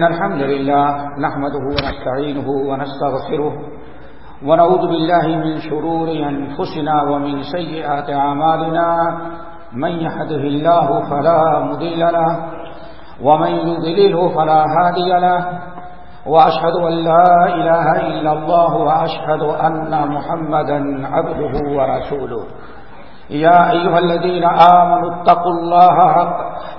إن الحمد لله نحمده ونستعينه ونستغفره ونعوذ بالله من شرور أنفسنا ومن سيئات عمالنا من يحده الله فلا مضل له ومن يضلله فلا هادي له وأشهد أن لا إله إلا الله وأشهد أن محمدا عبده ورسوله يا أيها الذين آمنوا اتقوا الله حق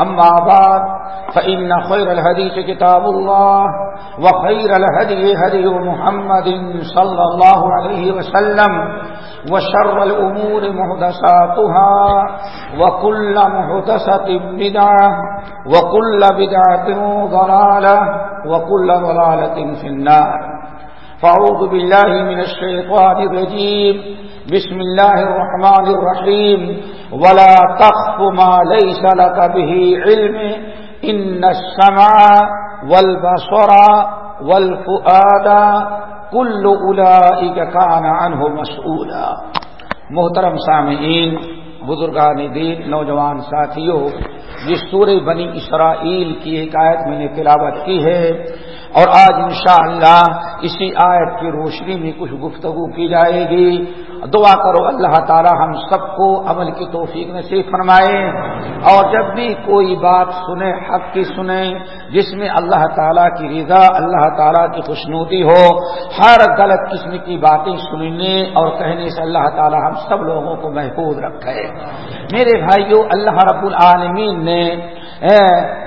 أما بعد، فإن خير الهديث كتاب الله، وخير الهدي هدي محمد صلى الله عليه وسلم، وشر الأمور مهدساتها وكل مهدسة بدعة، وكل بدعة ضلالة، وكل ضلالة في النار. فأعوذ بالله من الشيطان الرجيم، بسم الله الرحمن الرحيم. ولا تخف ما ليس لك به علم إن السمع والبصر والفؤاد كل أولئك كان عنه مسؤولا محترم سامعین بزرگان دین، نوجوان ساتھیوں، جس سورہ بنی اسرائیل کی ایک آیت میں نے تلاوت کی ہے اور آج انشاءاللہ اسی آیت کی روشنی میں کچھ گفتگو کی جائے گی۔ دعا کرو اللہ تعالی ہم سب کو عمل کی توفیق میں سے فرمائے۔ اور جب بھی کوئی بات سنے، حق کی سنیں جس میں اللہ تعالیٰ کی رضا، اللہ تعالیٰ کی خوشنودی ہو، ہر غلط قسم کی باتیں سننے اور کہنے سے اللہ تعالیٰ ہم سب لوگوں کو محفوظ رکھے۔ میرے بھائیوں اللہ رب العالمین نے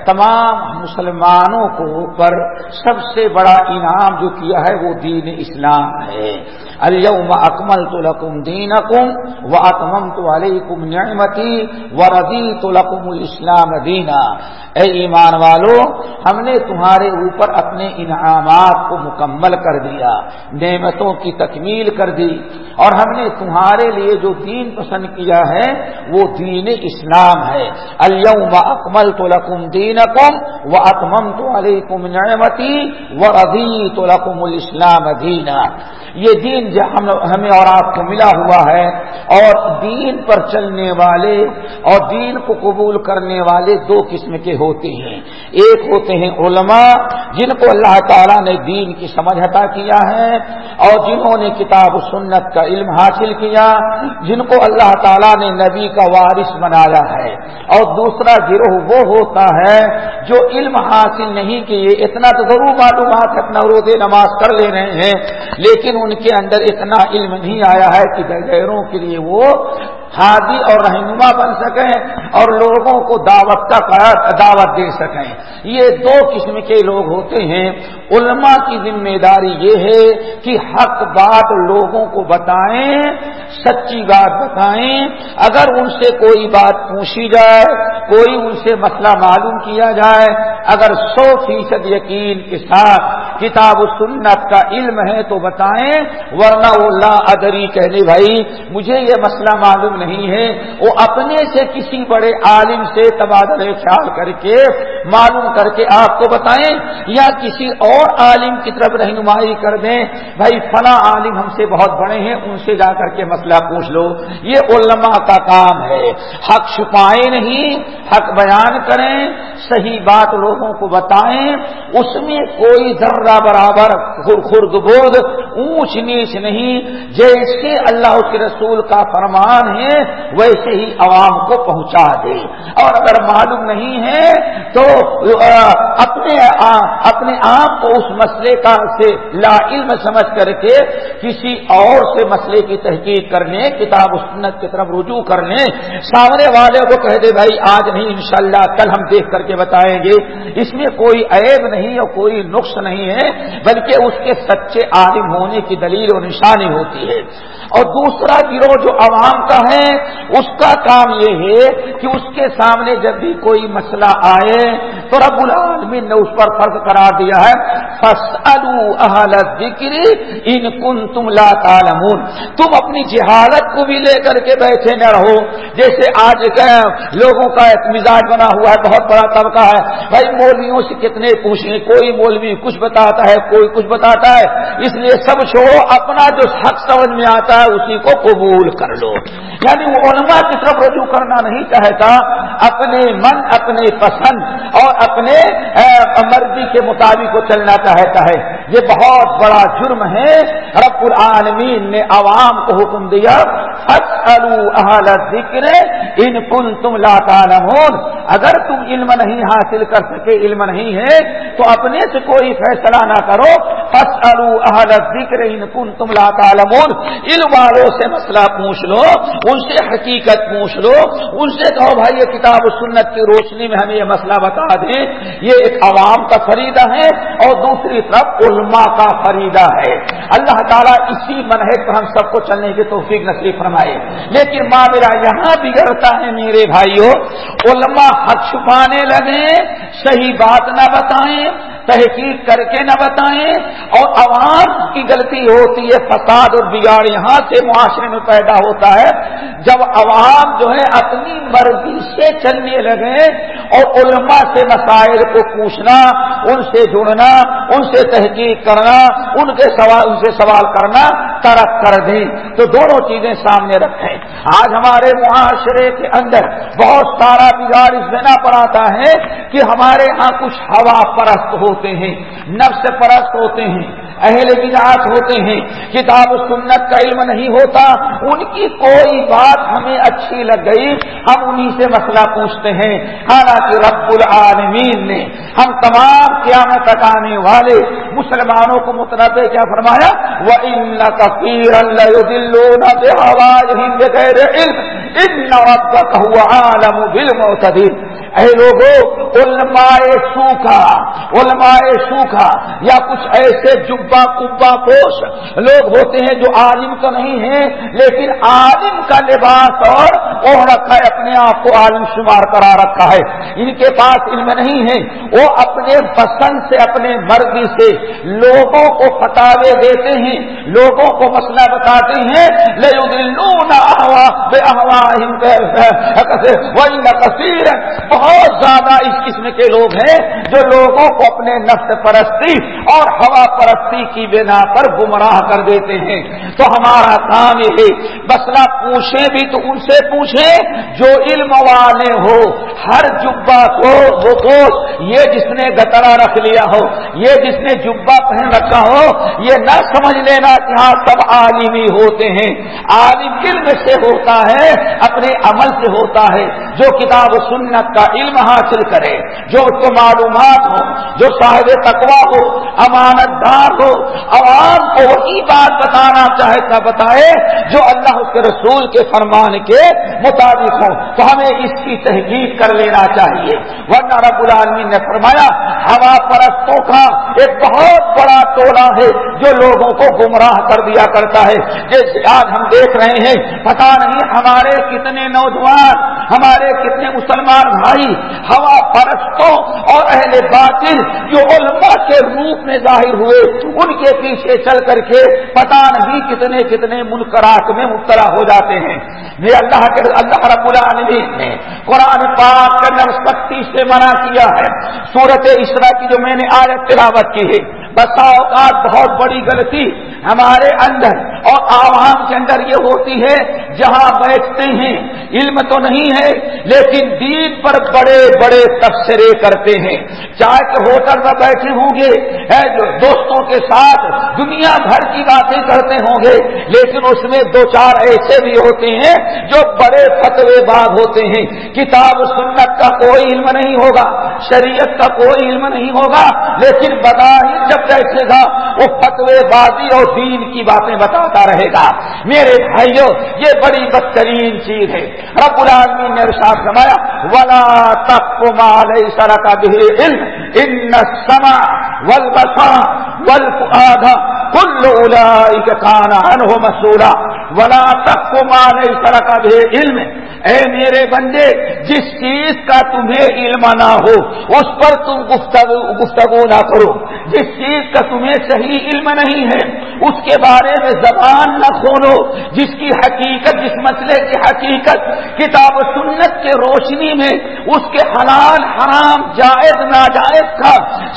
تمام مسلمانوں کو پر سب سے بڑا انعام جو کیا ہے وہ دین اسلام ہے۔ اليوم اکمل تو لکم دین اکم و اکمم تو علیکم نعمتی و تو لکم الاسلام دینا اے ایمان والو، ہم نے تمہارے اوپر اپنے انعامات کو مکمل کر دیا، نعمتوں کی تکمیل کر دی، اور ہم نے تمہارے لیے جو دین پسند کیا ہے، وہ دین اسلام ہے۔ اليوم اکمل تو لکم دین اکم و اکمم تو علیکم نعمتی و رضی تو لکم الاسلام دینا یہ دین ہمیں اور آپ کو ملا ہوا ہے اور دین پر چلنے والے اور دین کو قبول کرنے والے دو قسم کے ہوتے ہیں۔ ایک ہوتے ہیں علماء جن کو اللہ تعالیٰ نے دین کی سمجھ عطا کیا ہے اور جنہوں نے کتاب و سنت کا علم حاصل کیا، جن کو اللہ تعالیٰ نے نبی کا وارث بنایا ہے۔ اور دوسرا گروہ وہ ہوتا ہے جو علم حاصل نہیں کیے، اتنا تو ضرور معلومات اپنا روزے نماز کر لے رہے ہیں، لیکن ان کے اندر اتنا علم نہیں آیا ہے کہ غیروں کے لیے وہ ہادی اور رہنما بن سکیں اور لوگوں کو دعوت کا دعوت دے سکیں۔ یہ دو قسم کے لوگ ہوتے ہیں۔ علماء کی ذمہ داری یہ ہے کہ حق بات لوگوں کو بتائیں، سچی بات بتائیں۔ اگر ان سے کوئی بات پوچھی جائے، کوئی ان سے مسئلہ معلوم کیا جائے، اگر سو فیصد یقین کے ساتھ کتاب و سنت کا علم ہے تو بتائیں، ورنہ وہ لا ادری کہنے، بھائی، مجھے یہ مسئلہ معلوم نہیں ہے۔ وہ اپنے سے کسی بڑے عالم سے تبادلے خیال کر کے، معلوم کر کے آپ کو بتائیں، یا کسی اور عالم کی طرف رہنمائی کر دیں۔ بھائی، فلاں عالم ہم سے بہت بڑے ہیں، ان سے جا کر کے مسئلہ پوچھ لو۔ یہ علماء کا کام ہے۔ حق چھپائے نہیں، حق بیان کریں، صحیح بات لوگوں کو بتائیں۔ اس میں کوئی ذرہ برابر خرد برد، اونچ نیچ نہیں، جیسے اللہ کے رسول کا فرمان ہے، ویسے ہی عوام کو پہنچا دے۔ اور اگر معلوم نہیں ہے، تو اپنے اپنے آپ کو اس مسئلے کا سے لا علم سمجھ کر کے کسی اور سے مسئلے کی تحقیق کرنے کتاب و سنت کی طرف رجوع کرنے سامنے والے کو کہہ دے، بھائی، آج نہیں، انشاءاللہ، کل ہم دیکھ کر کے بتائیں گے۔ اس میں کوئی عیب نہیں اور کوئی نقص نہیں ہے۔ بلکہ اس کے سچے عالم ہونے کی دلیل اور نشانی ہوتی ہے۔ اور دوسرا گروہ جو عوام کا ہے، اس کا کام یہ ہے کہ اس کے سامنے جب بھی کوئی مسئلہ آئے تو رب العالمین نے اس پر فرض قرار دیا ہے ذکر ان کن تم لا تعلمون۔ تم اپنی جہالت کو بھی لے کر کے بیٹھے نہ رہو۔ جیسے آج لوگوں کا ایک مزاج بنا ہوا ہے، بہت بڑا طبقہ ہے۔ بھائی مولویوں سے کتنے پوچھیں، کوئی مولوی کچھ بتا بتاتا ہے، کوئی کچھ بتاتا ہے، اس لیے سب چھوڑو، اپنا جو حق سمجھ میں آتا ہے، اسی کو قبول کر لو۔ یعنی وہ علماء کی طرف رجوع کرنا نہیں چاہتا، اپنے من، اپنے پسند اور اپنے مرضی کے مطابق کو چلنا چاہتا ہے۔ یہ بہت بڑا جرم ہے۔ رب العالمین نے عوام کو حکم دیا ذکر ان کن تم لاتا اگر تم علم نہیں حاصل کر سکے، علم نہیں ہے، تو اپنے سے کوئی فیصلہ نہ کرو۔ اہل ذکر ان کن تم لاتا علم والوں سے مسئلہ پوچھ لو، ان سے حقیقت پوچھ لو۔ ان سے کہو، بھائی، یہ کتاب و سنت کی روشنی میں ہمیں یہ مسئلہ بتا دیں۔ یہ ایک عوام کا فریدہ ہے اور دوسری طرف علماء کا فریدہ ہے۔ اللہ تعالیٰ اسی منہج پر ہم سب کو چلنے کی توفیق نصیب فرمائے۔ لیکن ماں میرا یہاں بگڑتا ہے میرے بھائیوں، علماء حق چھپانے لگے، صحیح بات نہ بتائیں، تحقیق کر کے نہ بتائیں، اور عوام کی غلطی ہوتی ہے، فساد اور بگاڑ یہاں سے معاشرے میں پیدا ہوتا ہے۔ جب عوام جو ہے اپنی مرضی سے چلنے لگے، اور علماء سے مسائل کو پوچھنا، ان سے جڑنا ان سے تحقیق کرنا، ان کے سوال ان سے سوال کرنا ترک کر دیں تو دونوں چیزیں سامنے رکھیں۔ آج ہمارے معاشرے کے اندر بہت سارا بگاڑ اس بنا پر آتا ہے کہ ہمارے ہاں کچھ ہوا پرست ہوتے ہیں، نفس پرست ہوتے ہیں۔ اہل بدعات ہوتے ہیں، کتاب سنت کا علم نہیں ہوتا، ان کی کوئی بات ہمیں اچھی لگ گئی، ہم انہی سے مسئلہ پوچھتے ہیں۔ حالانکہ رب العالمین نے ہم تمام قیامت تک آنے والے مسلمانوں کو متنوع کیا فرمایا وہ ان کثیر عالم بالمعتدین اے لوگوں علماء سوکھا علماء سوکھا، یا کچھ ایسے جبا کبا پوش۔ لوگ ہوتے ہیں جو عالم تو نہیں ہیں، لیکن عالم کا لباس اور اوہ رکھا ہے اپنے آپ کو عالم شمار کرا رکھا ہے۔ ان کے پاس علم نہیں ہے۔ وہ اپنے پسند سے، اپنے مرضی سے لوگوں کو فتاوے دیتے ہیں۔ لوگوں کو مسئلہ بتاتے ہیں۔ لے کثیر بہت زیادہ اس قسم کے لوگ ہیں جو لوگوں کو اپنے نفس پرستی اور ہوا پرستی کی بنا پر گمراہ کر دیتے ہیں۔ تو ہمارا کام یہ ہے مسئلہ پوچھیں بھی تو ان سے پوچھیں جو علم والے ہو ہر جبا کو وہ کو یہ جس نے گترا رکھ لیا ہو، یہ جس نے جبا پہن رکھا ہو، یہ نہ سمجھ لینا کہ ہاں سب عالمی ہوتے ہیں۔ عالم علم سے ہوتا ہے، اپنے عمل سے ہوتا ہے۔ جو کتاب سنت کا علم حاصل کرے، جو اس کو معلومات ہو، جو صاحب تقوا ہو، امانت دار ہو، عوام کو وہی بات بتانا چاہے بتائے، جو اللہ اس کے رسول کے فرمان کے مطابق ہو۔ تو ہمیں اس کی تحقیق کر لینا چاہیے۔ ورنہ رب العالمین نے فرمایا، ہوا پرستوں کا ایک بہت بڑا ٹولہ ہے۔ جو لوگوں کو گمراہ کر دیا کرتا ہے۔ جیسے آج ہم دیکھ رہے ہیں پتا نہیں ہمارے کتنے نوجوان، ہمارے کتنے مسلمان بھائی، ہوا پرستوں اور اہل باطل جو علماء کے روپ میں ظاہر ہوئے، ان کے پیچھے چل کر کے پتا نہیں کتنے کتنے منکرات میں مبتلا ہو جاتے ہیں۔ یہ اللہ کے، اللہ رب العالمین نے قرآن پاک کے اندر سختی سے منع کیا ہے۔ سورت اسرا کی جو میں نے آیت تلاوت کی ہے، بسا اوقات بہت بڑی غلطی ہمارے اندر اور عوام کے اندر یہ ہوتی ہے، جہاں بیٹھتے ہیں، علم تو نہیں ہے، لیکن دین پر بڑے بڑے تبصرے کرتے ہیں۔ چاہے کہ ہوٹل میں بیٹھے ہوں گے دوستوں کے ساتھ دنیا بھر کی باتیں کرتے ہوں گے، لیکن اس میں دو چار ایسے بھی ہوتے ہیں جو بڑے فتوے باغ ہوتے ہیں۔ کتاب سنت کا کوئی علم نہیں ہوگا، شریعت کا کوئی علم نہیں ہوگا، لیکن بتا ہی جب بیٹھے گا، وہ فتوے بازی اور دین کی باتیں بتا بتاتا رہے گا۔ میرے بھائیوں یہ بڑی بدترین چیز ہے۔ رب العالمین نے ارشاد فرمایا، ولا تک مال سرا بھی علم ان سما ول بسا ول آدھا کل کانا انہو مسورا ولا تک مال سرا کا بھی علم. اے میرے بندے، جس چیز کا تمہیں علم نہ ہو، اس پر تم گفتگو گفتگو نہ کرو. جس چیز کا تمہیں صحیح علم نہیں ہے، اس کے بارے میں زبان نہ کھولو. جس کی حقیقت، جس مسئلے کی حقیقت، کتاب و سنت کے روشنی میں، اس کے حلال، حرام، جائز، ناجائز کا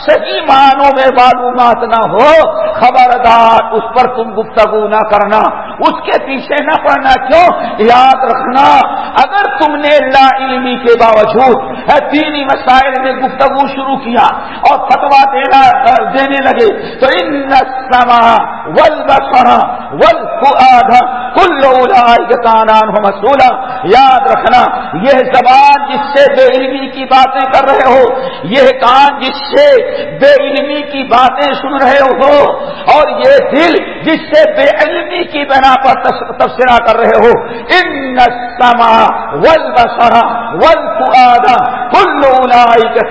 صحیح معنوں میں معلومات نہ ہو، خبر خبردار اس پر تم گفتگو نہ کرنا، اس کے پیچھے نہ پڑنا، کیوں؟ یاد رکھنا، اگر تم نے لا علمی کے باوجود دینی مسائل میں گفتگو شروع کیا اور فتوا دینا، دینے لگے، تو ان سما ول بسا ول کل ہو مسولہ یاد رکھنا، یہ زبان جس سے بے علمی کی باتیں کر رہے ہو، یہ کان جس سے بے علمی کی باتیں سن رہے ہو، اور یہ دل جس سے بے علمی کی بنا پر تبصرہ کر رہے ہو۔ ان سما ول بسرا ول کل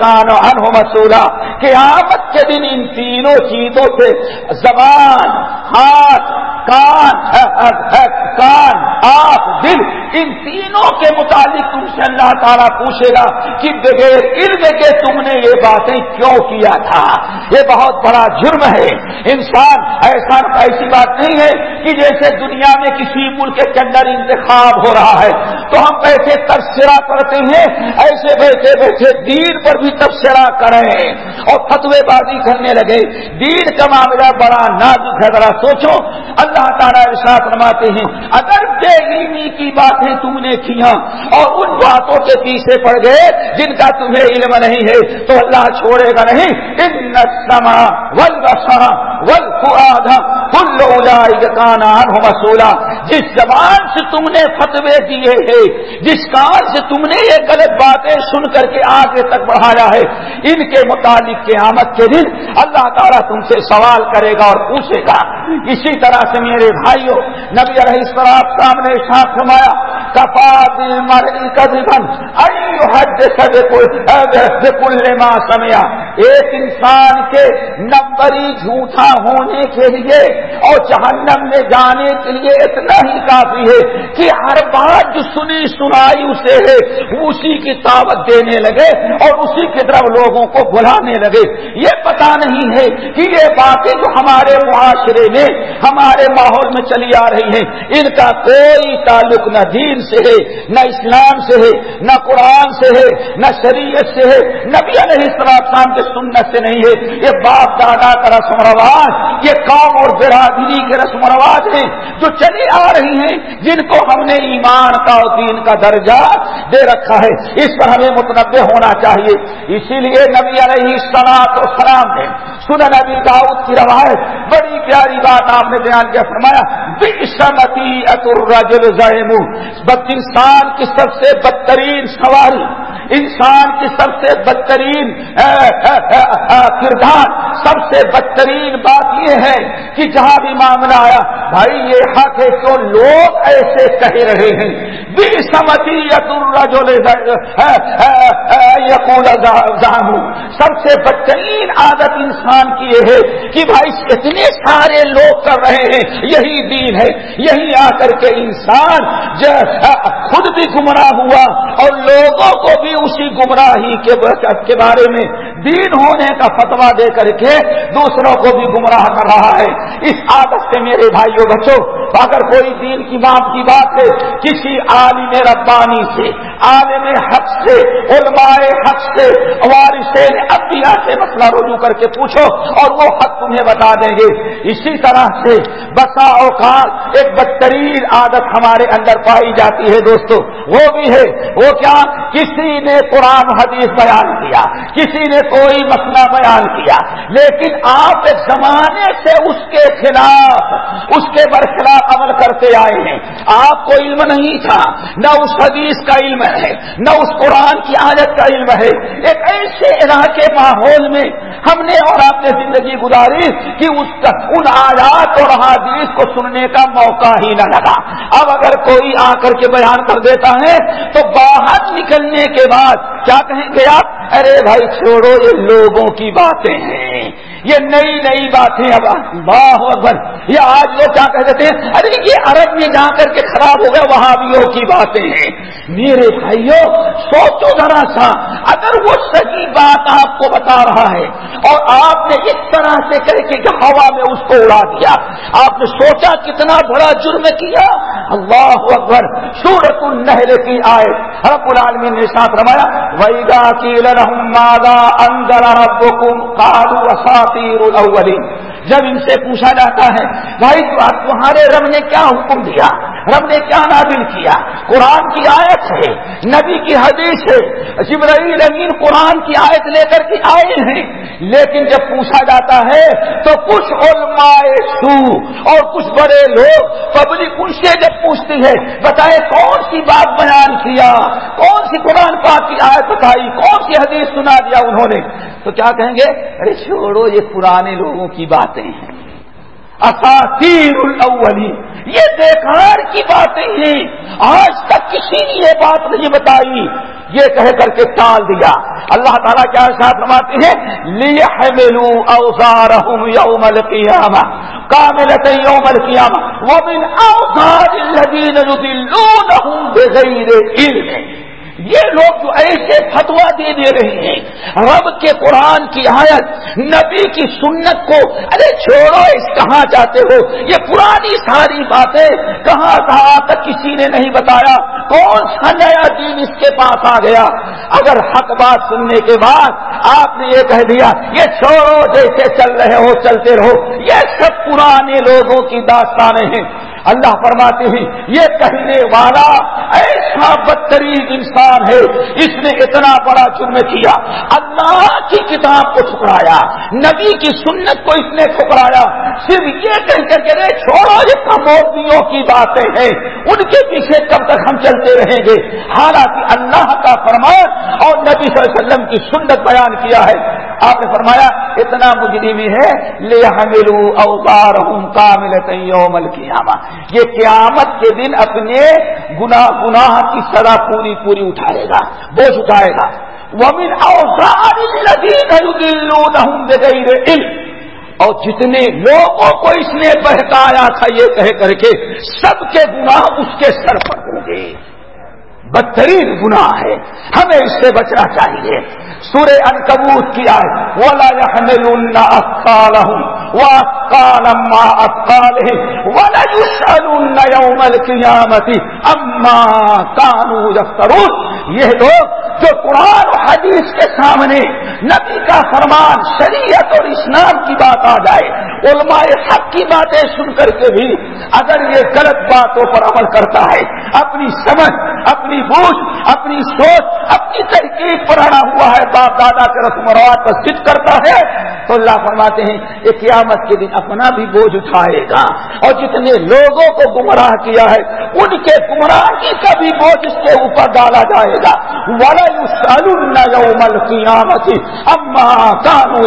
کان انہ مسولہ قیامت کے دن ان تینوں چیزوں سے زبان، ہاتھ کان کان آپ دل، ان تینوں کے متعلق تم سے اللہ تعالیٰ پوچھے گا کہ بغیر علم کے تم نے یہ باتیں کیوں کیا تھا؟ یہ بہت بڑا جرم ہے۔ انسان ایسا ایسی بات نہیں ہے کہ جیسے دنیا میں کسی ملک کے اندر انتخاب ہو رہا ہے۔ تو ہم ایسے تبصرہ کرتے ہیں، ایسے بیٹھے بیٹھے دین پر بھی تبصرہ کریں۔ اور فتوے بازی کرنے لگے۔ دین کا معاملہ بڑا نازک ہے، ذرا سوچو۔ اللہ تعالیٰ ساتھ رماتے ہیں، اگر بے علمی کی باتیں تم نے کیا اور ان باتوں کے پیچھے پڑ گئے جن کا تمہیں علم نہیں ہے، تو اللہ چھوڑے گا نہیں۔ ان سما ول بسا ول مسولہ جس زبان سے تم نے فتوے دیے ہیں، جس کان سے تم نے یہ غلط باتیں سن کر کے آگے تک بڑھایا ہے، ان کے متعلق قیامت کے دن اللہ تعالیٰ تم سے سوال کرے گا اور پوچھے گا۔ اسی طرح سے میرے بھائیوں، نبی علیہ السلام سامنے ساتھ فرمایا، کفا دل مرئی کبن کل ماں سمیا ایک انسان کے نمبری جھوٹا ہونے کے لیے اور جہنم میں جانے کے لیے اتنا ہی کافی ہے کہ ہر بات جو سنی سنائی اسے ہے اسی کی دعوت دینے لگے اور اسی کی طرف لوگوں کو بلانے لگے۔ یہ پتا نہیں ہے کہ یہ باتیں جو ہمارے معاشرے میں، ہمارے ماحول میں چلی آ رہی ہیں، ان کا کوئی تعلق نہ دین سے ہے، نہ اسلام سے ہے، نہ قرآن سے ہے، نہ شریعت سے ہے۔ نبی علیہ السلام کے سنت سے نہیں ہے، یہ باپ دادا کا رسم و رواج، یہ قوم اور برادری کے رسم و رواج ہیں جو چلی آ رہی ہیں، جن کو ہم نے ایمان کا اور دین کا درجہ دے رکھا ہے۔ اس پر ہمیں متنوع ہونا چاہیے۔ اسی لیے نبی علیہ السلام و سلام ہے سن نبی داؤد کی روایت، بڑی پیاری بات آپ نے بیان کیا، فرمایا بد انسان کی سب سے بدترین سواری، انسان کی سب سے بدترین کردار۔ سب سے بدترین بات یہ ہے کہ جہاں بھی معاملہ آیا، بھائی یہ حق ہے کہ لوگ ایسے کہہ رہے ہیں۔ سمتی سب سے بدترین عادت انسان کی یہ ہے کہ بھائی اتنے سارے لوگ کر رہے ہیں، یہی دین ہے، یہی آ کر کے انسان خود بھی گمراہ ہوا اور لوگوں کو بھی اسی گمراہی کے بارے میں دین ہونے کا فتوا دے کر کے دوسروں کو بھی گمراہ کر رہا ہے۔ اس عادت سے میرے بھائیوں بچوں اگر کوئی دین کی باپ کی بات ہے، کسی عالم ربانی سے، عالم حق سے، علماء حق سے، وارثین ابیا سے مسئلہ رجوع کر کے پوچھو اور وہ حق تمہیں بتا دیں گے۔ اسی طرح سے بسا اوقات ایک بدترین عادت ہمارے اندر پائی جاتی ہے دوستو۔ وہ بھی ہے، وہ کیا؟ کسی نے قرآن حدیث بیان کیا، کسی نے کوئی مسئلہ بیان کیا، لیکن آپ ایک زمانے سے اس کے خلاف، اس کے برخلاف عمل کرتے آئے ہیں۔ آپ کو علم نہیں تھا۔ نہ اس حدیث کا علم ہے، نہ اس قرآن کی عادت کا علم ہے۔ ایک ایسے علاقے ماحول میں ہم نے اور آپ نے زندگی گزاری کہ اس کا ان آیات اور حادیث کو سننے کا موقع ہی نہ لگا۔ اب اگر کوئی آ کر کے بیان کر دیتا ہے تو باہر نکلنے کے بعد کیا کہیں گے آپ؟ ارے بھائی چھوڑو، یہ لوگوں کی باتیں ہیں۔ یہ نئی نئی باتیں اب واہ اکبر. یہ آج لوگ کیا کہہ دیتے ہیں؟ ارے یہ عرب میں جا کر کے خراب ہو گیا وہاں کی باتیں ہیں۔ میرے بھائیوں سوچو ذرا سا، اگر وہ صحیح بات آپ کو بتا رہا ہے اور آپ نے اس طرح سے کہہ کے ہوا میں اس کو اڑا دیا، آپ نے سوچا کتنا بڑا جرم کیا؟ اللہ اکبر سورت النحل کی آئے رب العالمین نے ساتھ روایا ویگا کی لرحم مادا اندر ربکم قالوا اساطیر الاولین جب ان سے پوچھا جاتا ہے، بھائی تمہارے رب نے کیا حکم دیا؟ رب نے کیا نادل کیا؟ قرآن کی آیت ہے، نبی کی حدیث ہے، جبرائیل امین قرآن کی آیت لے کر کے آئے ہیں۔ لیکن جب پوچھا جاتا ہے، تو کچھ علماء سو اور کچھ بڑے لوگ پبلک ان سے جب پوچھتی ہے بتائے کون سی بات بیان کیا؟ کون سی قرآن پاک کی آیت بتائی؟ کون سی حدیث سنا دیا انہوں نے؟ تو کیا کہیں گے؟ ارے چھوڑو، یہ پرانے لوگوں کی باتیں ہیں۔ اساتیر الاولی یہ بیکار کی باتیں ہیں۔ آج تک کسی نے یہ بات نہیں بتائی۔ یہ کہہ کر کے ٹال دیا۔ اللہ تعالیٰ کیا ساتھ رواتے ہیں؟ لیحملو اوزارہم یوم القیامہ۔ کاملت یوم القیامہ۔ ومن اوزار الذین یدلونہم بغیر علم۔ یہ لوگ جو ایسے فتوا دے دے رہے ہیں، رب کے قرآن کی آیت، نبی کی سنت کو، ارے چھوڑو، اس کہاں جاتے ہو؟ یہ پرانی ساری باتیں کہاں کہاں تک کسی نے نہیں بتایا؟ کون سا نیا دین اس کے پاس آ گیا؟ اگر حق بات سننے کے بعد آپ نے یہ کہہ دیا، یہ چھوڑو، جیسے چل رہے ہو، چلتے رہو، یہ سب پرانے لوگوں کی داستانیں ہیں۔ اللہ فرماتے ہیں، یہ کہنے والا ایسا بدترین انسان ہے، اس نے اتنا بڑا جرم کیا۔ اللہ کی کتاب کو ٹھکرایا، نبی کی سنت کو اس نے ٹھکرایا۔ صرف یہ کہہ کر کے چھوڑو، یہ کموتیوں کی باتیں ہیں۔ ان کے پیچھے کب تک ہم چلتے رہیں گے؟ حالانکہ اللہ کا فرمان اور نبی صلی اللہ علیہ وسلم کی سنت بیان کیا ہے۔ آپ نے فرمایا، اتنا مجرمی ہے لے ہملو اوتار ہوں کا ملتے یومل یہ قیامت کے دن اپنے گناہ گناہ کی سزا پوری پوری اٹھائے گا، بوجھ اٹھائے گا۔ ومن علم۔ اور جتنے لوگوں کو اس نے بہتایا تھا یہ کہہ کر کے سب کے گناہ اس کے سر پر ہوں گے۔ بدترین گناہ ہے، ہمیں اس سے بچنا چاہیے۔ سورہ انکبوت کی آئے ولا يحملن اما یہ لوگ جو قرآن و حدیث کے سامنے نبی کا فرمان، شریعت اور اسلام کی بات آ جائے، علماء حق کی باتیں سن کر کے بھی اگر یہ غلط باتوں پر عمل کرتا ہے، اپنی سمجھ، اپنی بوجھ، اپنی سوچ، اپنی تحقیق پر اڑا ہوا ہے، باپ دادا کے رسم و رواج پر ضد کرتا ہے، تو اللہ فرماتے ہیں یہ قیامت کے دن اپنا بھی بوجھ اٹھائے گا۔ اور جتنے لوگوں کو گمراہ کیا ہے، ان کے گمراہی کا بھی بوجھ اس کے اوپر ڈالا جائے گا۔ قیامت اما کانو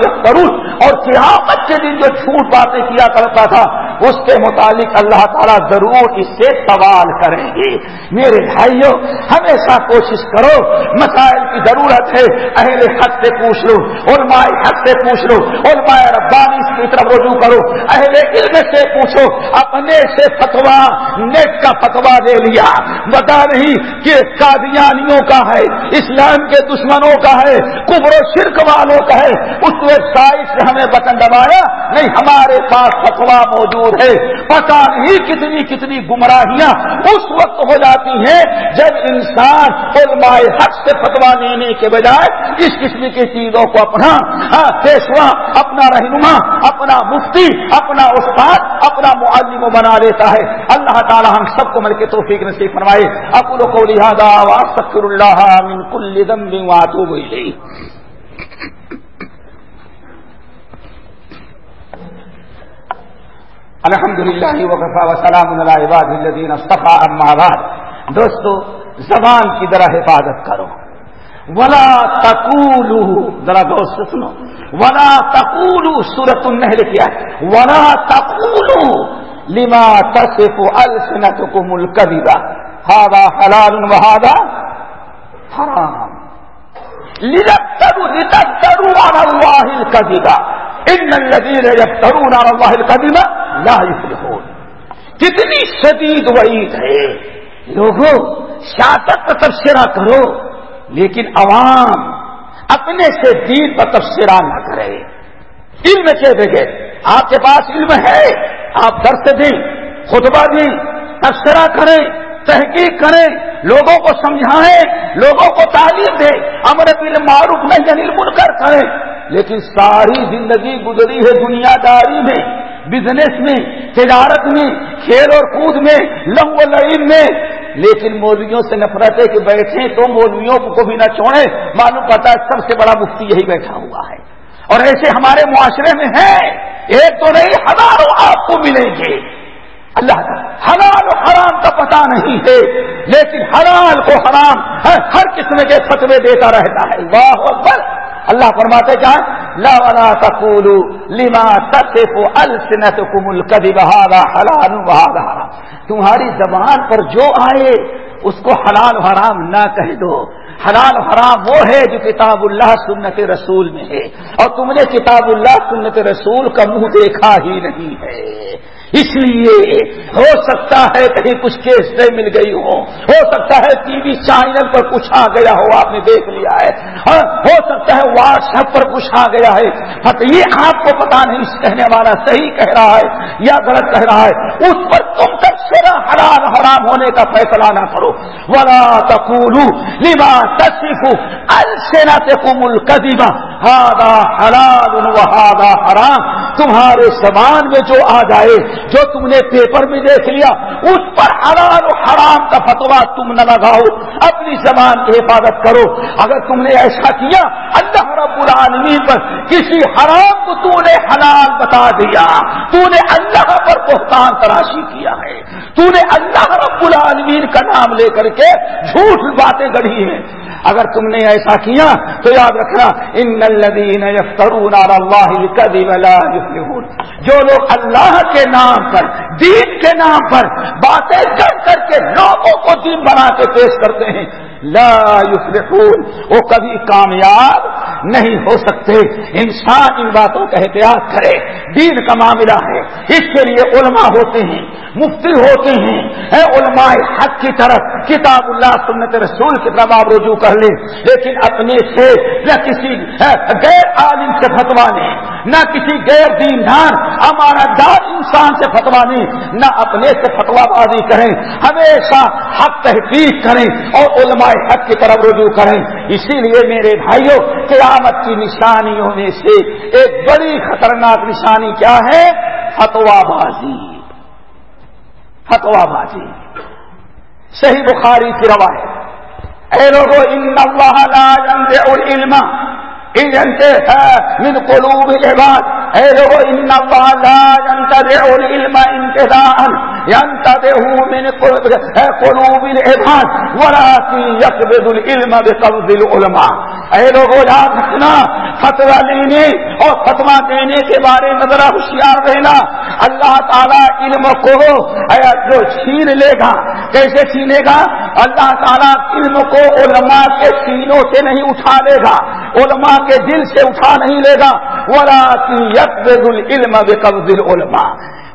اور قیامت کے دن جو چھوٹ باتیں کیا کرتا تھا اس کے متعلق اللہ تعالیٰ ضرور اس سے سوال کریں گے۔ میرے بھائیوں ہمیشہ کوشش کرو، مسائل کی ضرورت ہے، اہل حق سے پوچھ لو، علماء حق سے پوچھ لو، علماء ربانی کی طرف رجوع کرو، اہل علم سے پوچھو، اپنے سے فتوا نیٹ کا فتوا دے لیا۔ بتا نہیں کہ قادیانیوں کا ہے، اسلام کے دشمنوں کا ہے کبر و شرک والوں کا ہے۔ اس ویب سائٹ سے ہمیں بٹن دبایا، نہیں، ہمارے پاس فتوا موجود ہے۔ پتا نہیں کتنی کتنی گمراہیاں اس وقت ہو جاتی ہیں جب انسان علماء حق سے فتوا لینے کے بجائے اس قسم کی چیزوں کو اپنا ہاں، پیشوا، اپنا رہنما، اپنا مفتی، اپنا استاد، اپنا معلم بنا لیتا ہے۔ اللہ تعالی ہم سب کو مل کے توفیق نصیب فرمائے۔ اکلو کو لہٰذا اللہ من کل ذنب واتوب الیہ الحمد للہ وقفا وسلام الدین صفا بعد. دوستو، زبان کی ذرا حفاظت کرو. ولا تقولو، ذرا دوست سنو. ولا تقولو سورت النحل کیا ولا تقولو لما تصف السنتكم الكذب. هذا حلال وهذا حرام. لتفتروا لتفتروا على الله الكذب. ان الذين يفترون على الله الكذب لا يفلحون. کتنی شدید وعید ہے. لوگوں شاطت کا تبصرہ کرو، لیکن عوام اپنے سے دین کا تبصرہ نہ کرے. علم کے بغیر آپ کے پاس علم ہے، آپ درس دیں، خطبہ دیں، تبصرہ کریں، تحقیق کریں، لوگوں کو سمجھائیں، لوگوں کو تعلیم دیں، امر بل معروف نہیں انل مل کر کریں۔ لیکن ساری زندگی گزری ہے دنیا داری میں بزنس میں، تجارت میں، کھیل اور کود میں، لہو لعین میں۔ لیکن مولویوں سے نفرت ہے کہ بیٹھے تو مولویوں کو بھی نہ چھوڑے معلوم پتا ہے سب سے بڑا مفتی یہی بیٹھا ہوا ہے۔ اور ایسے ہمارے معاشرے میں ہے ایک تو نہیں، ہزاروں آپ کو ملیں گے۔ اللہ کا حلال و حرام کا پتہ نہیں ہے۔ لیکن حلال کو حرام ہر قسم کے فتوے دیتا رہتا ہے۔ واہ اکبر۔ اللہ فرماتے کیا لا ولا تقولوا لما تصف السنتكم الكذب هذا حلال وهذا تمہاری زبان پر جو آئے، اس کو حلال حرام نہ کہہ دو. حلال حرام وہ ہے جو کتاب اللہ سنت رسول میں ہے، اور تم نے کتاب اللہ سنت رسول کا منہ دیکھا ہی نہیں ہے۔ اس لیے ہو سکتا ہے کہیں کچھ کیس نہیں مل گئی ہو ہو سکتا ہے ٹی وی چینل پر کچھ آ گیا ہو، آپ نے دیکھ لیا ہے۔ ہاں، ہو سکتا ہے واٹس ایپ پر کچھ آ گیا ہے۔ یہ آپ کو پتا نہیں کہنے والا صحیح کہہ رہا ہے یا غلط کہہ رہا ہے۔ اس پر تم تک سرا حرام حرام ہونے کا فیصلہ نہ کرو۔ ولا تقولوا لما تصفوا السنتكم الكذب هذا حلال وهذا حرام۔ تمہارے سامان میں جو آ جائے، جو تم نے پیپر میں دیکھ لیا، اس پر حلال و حرام کا فتوا تم نہ لگاؤ۔ اپنی زبان کی حفاظت کرو۔ اگر تم نے ایسا کیا، اللہ رب العالمین پر کسی حرام کو تو نے حلال بتا دیا۔ تو نے اللہ پر بہتان تراشی کیا ہے۔ تو نے اللہ رب العالمین کا نام لے کر کے جھوٹ باتیں گڑھی ہیں۔ اگر تم نے ایسا کیا تو یاد رکھنا ان الذين يفترون على الله الكذب لا يفلحون۔ جو لوگ اللہ کے نام پر، دین کے نام پر باتیں کر کر کے لوگوں کو دین بنا کے پیش کرتے ہیں، لا يفلحون۔ وہ کبھی کامیاب نہیں ہو سکتے۔ انسان ان باتوں کا احتیاط کرے۔ دین کا معاملہ ہے۔ اس کے لیے علماء ہوتے ہیں۔ مفتی ہوتے ہیں۔ اے علماء حق کی طرف کتاب اللہ، سنت رسول کی طرف آپ رجوع کر لیں۔ لیکن اپنے سے نہ کسی غیر عالم سے فتوا لیں۔ نہ کسی غیر دیندان ہمارا دار انسان سے فتوا لیں۔ نہ اپنے سے فتوا بازی کریں۔ ہمیشہ حق تحقیق کریں اور علماء حق کی طرف رجوع کریں۔ اسی لیے میرے بھائیوں قیامت کی نشانیوں میں سے ایک بڑی خطرناک نشانی کیا ہے؟ فتوا بازی۔ فتوا بازی۔ صحیح بخاری کی روایت اے لوگوں ان اللہ لا ينزع العلم۔ من قلوب العباد۔ اے لوگوں ان اللہ لا ينتزع العلم انتزاعا ينتزعه من قلوب العباد ولكن يقبض العلم بقبض العلماء۔ اے لوگوں یاد رکھنا فتوا لینے اور فتوا دینے کے بارے میں ذرا ہوشیار رہنا۔ اللہ تعالیٰ علم کو جو چھین لے گا، کیسے چھینے گا؟ اللہ تعالیٰ علم کو علماء کے سینوں سے نہیں اٹھا لے گا۔ علماء کے دل سے اٹھا نہیں لے گا۔ ولا علم قبض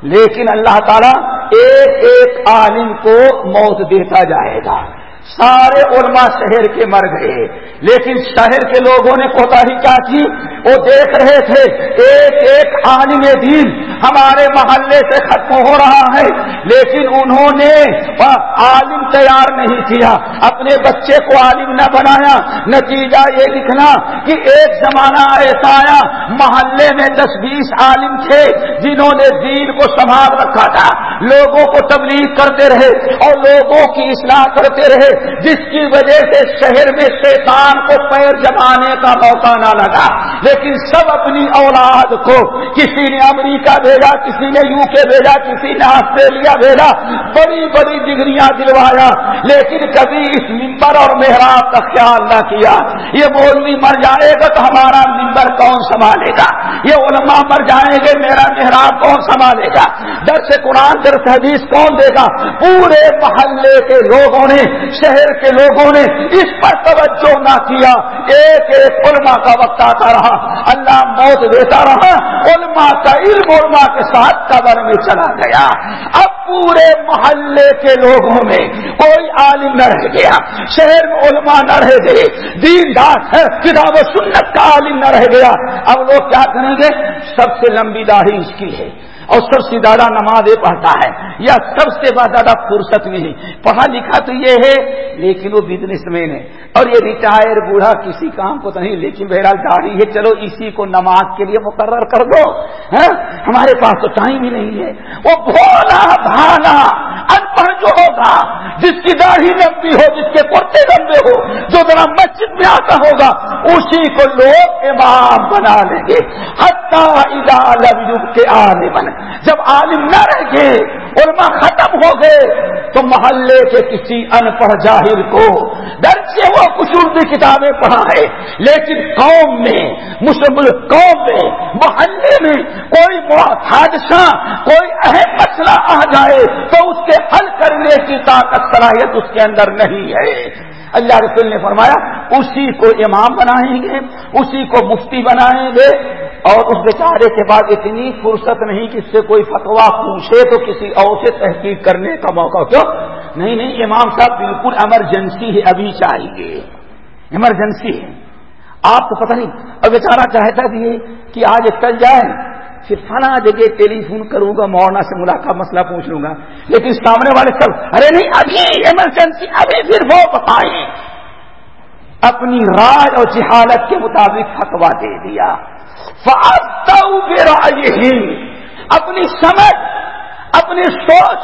لیکن اللہ تعالیٰ ایک ایک عالم کو موت دیتا جائے گا۔ سارے علماء شہر کے مر گئے۔ لیکن شہر کے لوگوں نے کوتا ہی کیا کی وہ دیکھ رہے تھے، ایک ایک عالم دین ہمارے محلے سے ختم ہو رہا ہے۔ لیکن انہوں نے عالم تیار نہیں کیا۔ اپنے بچے کو عالم نہ بنایا۔ نتیجہ یہ لکھنا کہ ایک زمانہ ایسا آیا، محلے میں دس بیس عالم تھے جنہوں نے دین کو سنبھال رکھا تھا۔ لوگوں کو تبلیغ کرتے رہے اور لوگوں کی اصلاح کرتے رہے۔ جس کی وجہ سے شہر میں شیطان کو پیر جمانے کا موقع نہ لگا، لیکن سب اپنی اولاد کو کسی نے امریکہ بھیجا، کسی نے یو کے بھیجا، کسی نے آسٹریلیا بھیجا، بڑی بڑی ڈگریاں دلوایا، لیکن کبھی اس ممبر اور محراب کا خیال نہ کیا۔ یہ بولنی مر جائے گا تو ہمارا ممبر کون سنبھالے گا؟ یہ علماء مر جائیں گے، میرا محراب کون سنبھالے گا؟ درس قرآن، درس حدیث کون دے گا؟ پورے محلے کے لوگوں نے شہر کے لوگوں نے اس پر توجہ نہ کیا۔ ایک ایک علماء کا وقت آتا رہا۔ اللہ موت دیتا رہا۔ علماء کا علم علماء کے ساتھ قبر میں چلا گیا۔ اب پورے محلے کے لوگوں میں کوئی عالم نہ رہ گیا۔ شہر میں علماء نہ رہ گئے۔ دین دار کتاب و سنت کا عالم نہ رہ گیا۔ اب لوگ کیا کریں گے؟ سب سے لمبی داڑھی اس کی ہے۔ اور سب سے زیادہ نماز پڑھتا ہے۔ یا سب سے زیادہ فرصت نہیں پڑھا لکھا تو یہ ہے، لیکن وہ بزنس مین ہے۔ اور یہ ریٹائر بوڑھا کسی کام کو تو نہیں، لیکن بہرحال داڑھی ہے، چلو اسی کو نماز کے لیے مقرر کر دو۔ ہاں؟ ہمارے پاس تو ٹائم ہی نہیں ہے۔ وہ بھولا بھالا ان ہوگا، جس کی داڑھی لمبی ہو، جس کے کرتے لمبے ہو، جو ذرا مسجد میں آتا ہوگا، اسی کو لوگ امام بنا لیں گے۔ حتہ کے عالم بنے جب عالم نہ رہ گئے علماء ختم ہو گئے تو محلے کے کسی ان پڑھ جاہر کو ڈر سے وہ کچھ اردو کتابیں پڑھا ہے لیکن قوم میں، مسلم قوم میں، محلے میں کوئی حادثہ، کوئی اہم مسئلہ آ جائے تو اس کے حل کرنے کی طاقت صلاحیت اس کے اندر نہیں ہے۔ اللہ رسول نے فرمایا، اسی کو امام بنائیں گے، اسی کو مفتی بنائیں گے اور اس بیچارے کے بعد اتنی فرصت نہیں کہ اس سے کوئی فتوا پوچھے تو کسی اور سے تحقیق کرنے کا موقع کیوں؟ نہیں نہیں، امام صاحب بالکل ایمرجنسی ہے، ابھی چاہیے۔ ایمرجنسی ہے۔ آپ کو پتہ نہیں، اور بیچارہ چاہتا بھی کہ آج کل جائے۔ پھر فلاں جگہ ٹیلی فون کروں گا، مولانا سے ملاقات مسئلہ پوچھ لوں گا۔ لیکن سامنے والے سب، ارے نہیں، ابھی ایمرجنسی ابھی، پھر وہ بتائیں۔ اپنی رائے اور جہالت کے مطابق فتوا دے دیا۔ اپنی سمجھ، اپنی سوچ،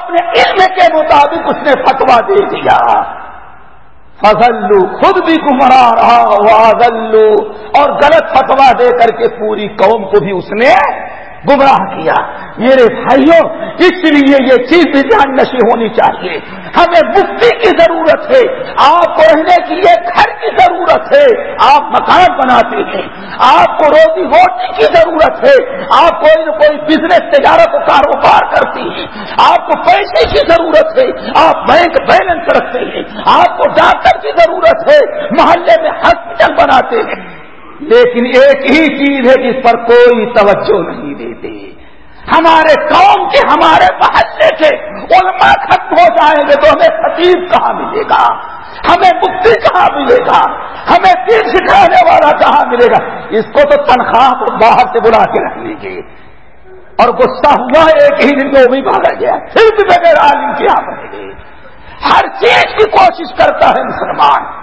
اپنے علم کے مطابق اس نے فتوا دے دیا۔ فضلو خود بھی گمرا رہا وازلو اور غلط فتوا دے کر کے پوری قوم کو بھی اس نے گمراہ کیا۔ میرے بھائیوں، اس لیے یہ چیز بھی دھیان نشی ہونی چاہیے۔ ہمیں مفتی کی ضرورت ہے، آپ کو رہنے کی یہ گھر کی ضرورت ہے۔ آپ مکان بناتے ہیں، آپ کو روزی روٹی کی ضرورت ہے۔ آپ کوئی نہ کوئی بزنس تجارت و کاروبار کرتی ہیں۔ آپ کو پیسے کی ضرورت ہے۔ آپ بینک بیلنس رکھتے ہیں۔ آپ کو ڈاکٹر کی ضرورت ہے۔ محلے میں ہاسپٹل بناتے ہیں۔ لیکن ایک ہی چیز ہے جس پر کوئی توجہ نہیں دیتے۔ ہمارے قوم کے ہمارے محلے کے علماء ختم ہو جائیں گے تو ہمیں خطیب کہاں ملے گا؟ ہمیں مفتی کہاں ملے گا؟ ہمیں دین سکھانے والا کہاں ملے گا؟ اس کو تو تنخواہ کو باہر سے بلا کے رکھ لیجیے اور غصہ ہوا ایک ہی دن میں وہ بھی بھاگا گیا۔ پھر بھی بغیر عالم کیا ہاں بنے گے ہر چیز کی کوشش کرتا ہے مسلمان۔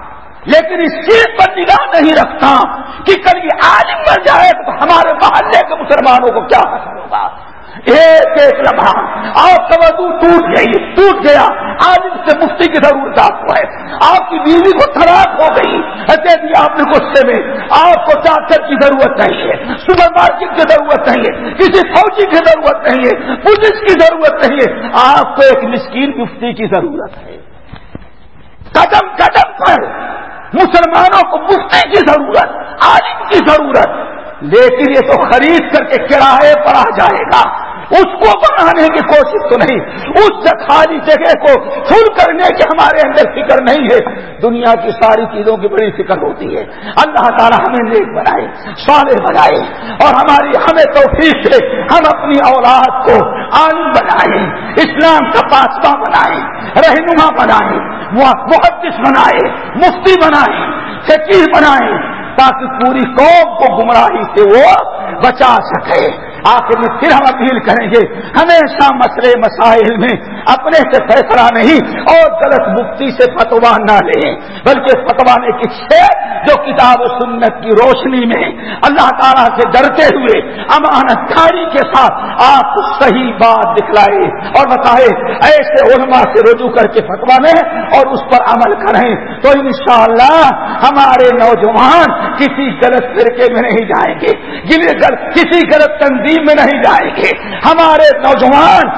لیکن اس چیز پر نگاہ نہیں رکھتا کہ کل یہ عالم بن جائے تو ہمارے محلے کے مسلمانوں کو کیا حاصل ہوگا؟ ایک ایک لمحہ۔ آپ کا وضو ٹوٹ گئی، ٹوٹ گیا۔ عالم سے مفتی کی ضرورت آپ کو ہے۔ آپ کی بیوی کو خراب ہو گئی۔ دے دیا آپ نے غصے میں، آپ کو ڈاکٹر کی ضرورت نہیں ہے، سپر مارکیٹ کی ضرورت نہیں ہے، کسی فوجی کی ضرورت نہیں ہے، پولیس کی ضرورت نہیں ہے۔ آپ کو ایک مسکین مفتی کی ضرورت ہے۔ قدم قدم پر۔ مسلمانوں کو مفتی کی ضرورت، عالم کی ضرورت۔ لیکن یہ تو خرید کر کے کرائے پر آ جائے گا۔ اس کو بنانے کی کوشش تو نہیں، اس خالی جگہ کو فل کرنے کی ہمارے اندر فکر نہیں ہے۔ دنیا کی ساری چیزوں کی بڑی فکر ہوتی ہے۔ اللہ تعالیٰ ہمیں نیک بنائے سوالے بنائے اور ہماری، ہمیں توفیق سے ہم اپنی اولاد کو عالم بنائیں اسلام کا پاسبہ بنائیں رہنما بنائیں محدث بنائے، مفتی بنائے، فقیر بنائے، تاکہ پوری قوم کو گمراہی سے وہ بچا سکے۔ آخر میں پھر ہم اپیل کریں گے، ہمیشہ مسئلے مسائل میں اپنے سے فیصلہ نہیں اور غلط مفتی سے فتوا نہ لیں، بلکہ فتوانے کی شیر جو کتاب و سنت کی روشنی میں اللہ تعالیٰ سے ڈرتے ہوئے امانت کاری کے ساتھ آپ صحیح بات دکھلائے اور بتائے، ایسے علماء سے رجوع کر کے فتوا لیں اور اس پر عمل کریں۔ تو انشاءاللہ ہمارے نوجوان کسی غلط فرقے میں نہیں جائیں گے کسی غلط تنظیم میں نہیں جائیں گے۔ ہمارے نوجوان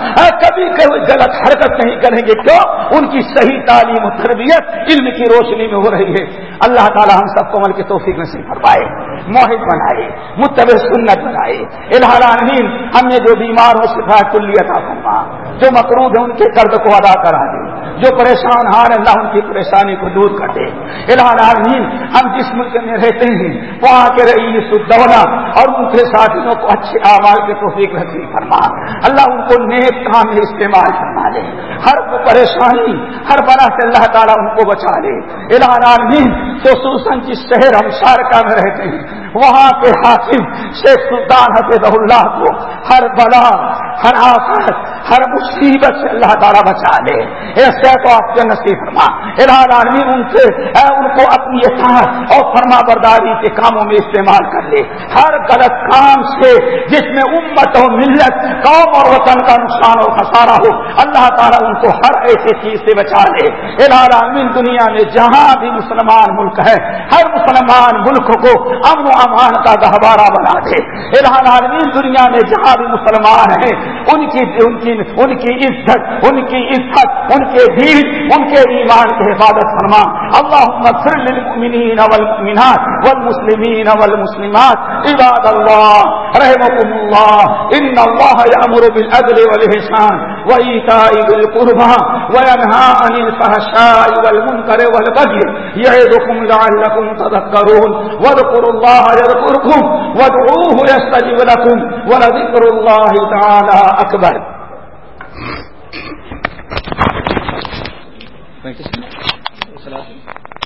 کبھی کبھی غلط حرکت نہیں کریں گے، کیوں؟ ان کی صحیح تعلیم و تربیت علم کی روشنی میں ہو رہی ہے۔ اللہ تعالی ہم سب کو عمل کے توفیق نصیب فرمائے موہد بنائے متب سنت بنائے۔ الحران ہم نے جو بیمار ہو سکھا کلیتا فرما، جو مقروض ہے ان کے قرض کو ادا کرا دے، جو پریشان ہار اللہ ان کی پریشانی کو دور کر دے۔ العالمین، ہم جس ملک میں رہتے ہیں، وہاں کے رئیس الدولہ اور ان کے ساتھیوں کو اچھے آواز کے توفیق رکھنی فرما۔ اللہ ان کو نیک کام میں استعمال کرنا لے ہر پریشانی، ہر بڑا سے اللہ تعالیٰ ان کو بچا لے۔ العالمین خصوصاً جس شہر ہم شارکہ میں رہتے ہیں، وہاں پہ حاکم شیخ سلطان حفظ اللہ کو ہر بلا، ہر آفت ہر مصیبت سے اللہ تعالیٰ بچا لے۔ ایسے تو آپ کے نصیب فرما۔ عالمی ان سے ان کو اپنی اطاعت اور فرما برداری کے کاموں میں استعمال کر لے۔ ہر غلط کام سے جس میں امت اور ملت، قوم اور وطن کا نقصان اور خسارہ ہو، اللہ تعالیٰ ان کو ہر ایسی چیز سے بچا لے۔ عالمین دنیا میں جہاں بھی مسلمان ملک ہے، ہر مسلمان ملک کو امن و امان کا گہوارہ بنا دے۔ عالمین دنیا میں جہاں بھی مسلمان ہیں، ان کی ان کی دین، ان کی عزت، ان کی عزت، ان کے دین، ان کے ایمان کی حفاظت فرما۔ اللہ للمؤمنین والمؤمنات والمسلمین والمسلمات، عباد اللہ رحمكم اللہ، ان اللہ یامر بالعدل والحسان وایتاء ذی القربى وینھا عن الفحشاء والمنکر والبغي یعظکم لعلکم تذکرون۔ واذکروا اللہ یذکرکم وادعوه يستجب لكم ولذکر اللہ تعالی اکبر۔ السلام علیکم